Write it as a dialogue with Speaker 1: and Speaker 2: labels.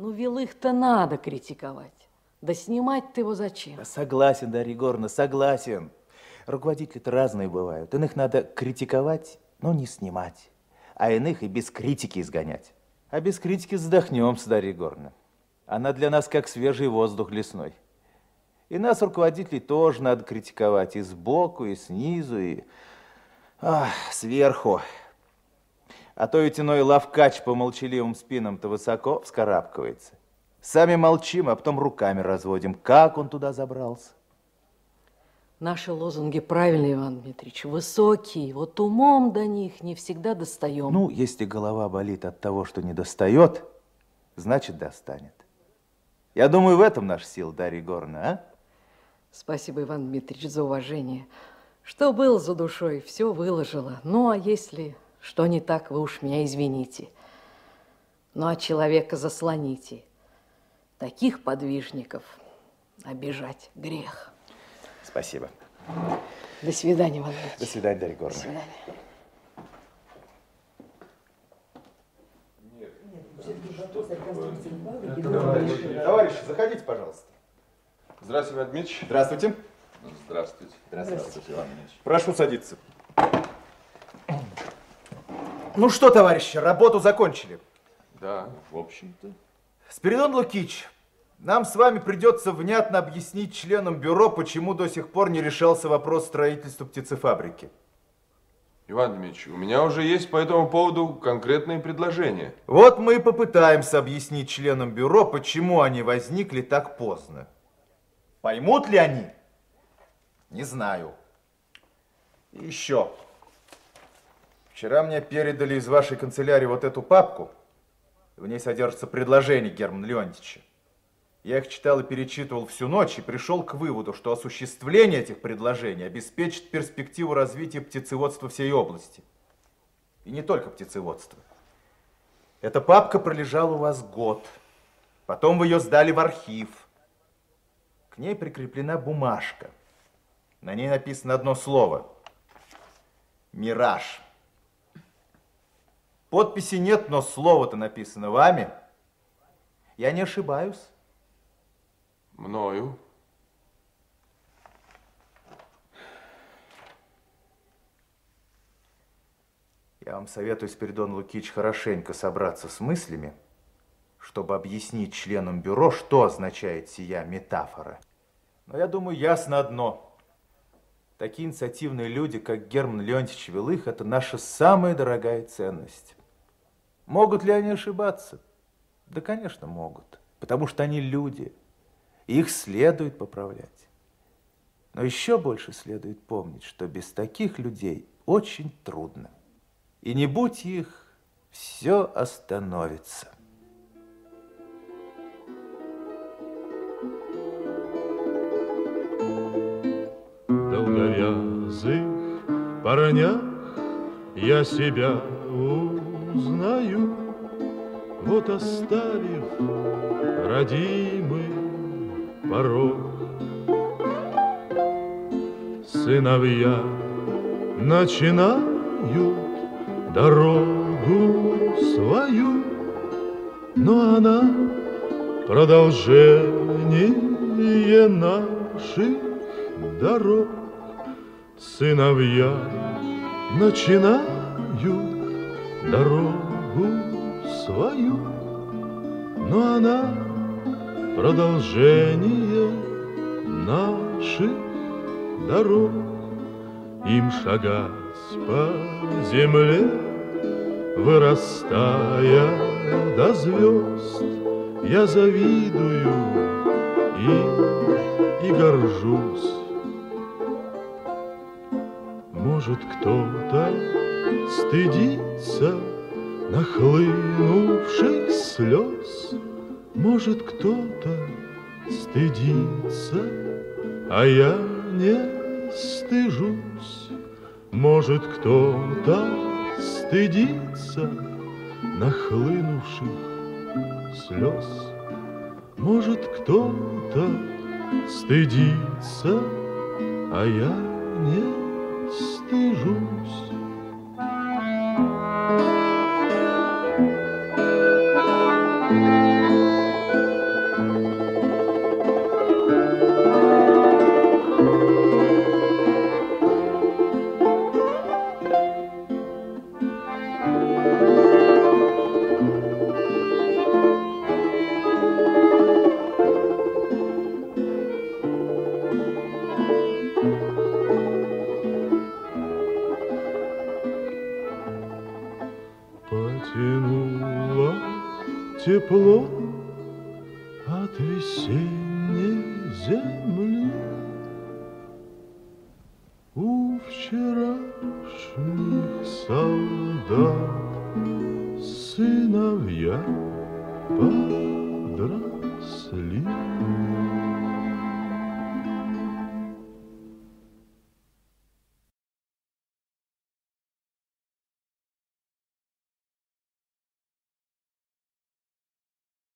Speaker 1: Ну, Вилых-то надо критиковать. Да снимать ты его зачем?
Speaker 2: Согласен, Дарья Егоровна, согласен. Руководители-то разные бывают. Иных надо критиковать, но не снимать. А иных и без критики изгонять. А без критики вздохнемся, Дарья Егоровна. Она для нас как свежий воздух лесной. И нас, руководителей, тоже надо критиковать и сбоку, и снизу, и ах, сверху. А то ведь иной лавкач по молчаливым спинам-то высоко вскарабкивается. Сами молчим, а потом руками разводим. Как он туда забрался?
Speaker 1: Наши лозунги правильные, Иван Дмитриевич, высокие. Вот умом до них не всегда достаем.
Speaker 2: Ну, если голова болит от того, что не достает, значит, достанет. Я думаю, в этом наша сила, Дарья Егоровна, а?
Speaker 1: Спасибо, Иван Дмитриевич, за уважение. Что было за душой, все выложила. Ну, а если что не так, вы уж меня извините. Ну, а человека заслоните. Таких подвижников обижать грех.
Speaker 2: Спасибо.
Speaker 1: До свидания, Иван Ильич.
Speaker 2: До свидания, Дарья Егоровна.
Speaker 1: До свидания.
Speaker 2: Товарищи, заходите, пожалуйста.
Speaker 3: Здравствуйте, Иван Дмитриевич.
Speaker 2: Здравствуйте.
Speaker 3: Здравствуйте.
Speaker 2: Здравствуйте, Иван Ильич. Прошу садиться. Ну что, товарищи, работу закончили.
Speaker 3: Да, в общем-то.
Speaker 2: Спиридон Лукич, нам с вами придется внятно объяснить членам бюро, почему до сих пор не решался вопрос строительства птицефабрики.
Speaker 3: Иван Дмитриевич, у меня уже есть по этому поводу конкретные предложения.
Speaker 2: Вот мы и попытаемся объяснить членам бюро, почему они возникли так поздно. Поймут ли они? Не знаю. И еще. Вчера мне передали из вашей канцелярии вот эту папку. В ней содержится предложение Германа Леонтьевича. Я их читал и перечитывал всю ночь и пришел к выводу, что осуществление этих предложений обеспечит перспективу развития птицеводства всей области. И не только птицеводства. Эта папка пролежала у вас год. Потом вы ее сдали в архив. К ней прикреплена бумажка. На ней написано одно слово. Мираж. Подписи нет, но слово-то написано вами. Я не ошибаюсь.
Speaker 3: Мною.
Speaker 2: Я вам советую, Спиридон Лукич, хорошенько собраться с мыслями, чтобы объяснить членам бюро, что означает сия метафора. Но я думаю, ясно одно. Такие инициативные люди, как Герман Леонтьевич Вилых, это наша самая дорогая ценность. Могут ли они ошибаться? Да, конечно, могут, потому что они люди, и их следует поправлять. Но еще больше следует помнить, что без таких людей очень трудно. И не будь их, все остановится.
Speaker 4: долговязых парнях я себя узнаю, вот оставив родимый порог. Сыновья начинают дорогу свою, но она продолжение наших дорог. Сыновья начинают дорогу свою, но она продолжение наших дорог. Им шагать по земле, вырастая до звезд, я завидую им и горжусь. Может, кто-то стыдится нахлынувших слез, Может, кто-то стыдится, а я не стыжусь. Может, кто-то стыдится нахлынувших слез. Может, кто-то стыдится, а я не стыжусь. тянуло тепло от весенней земли. У вчерашних солдат сыновья подросли.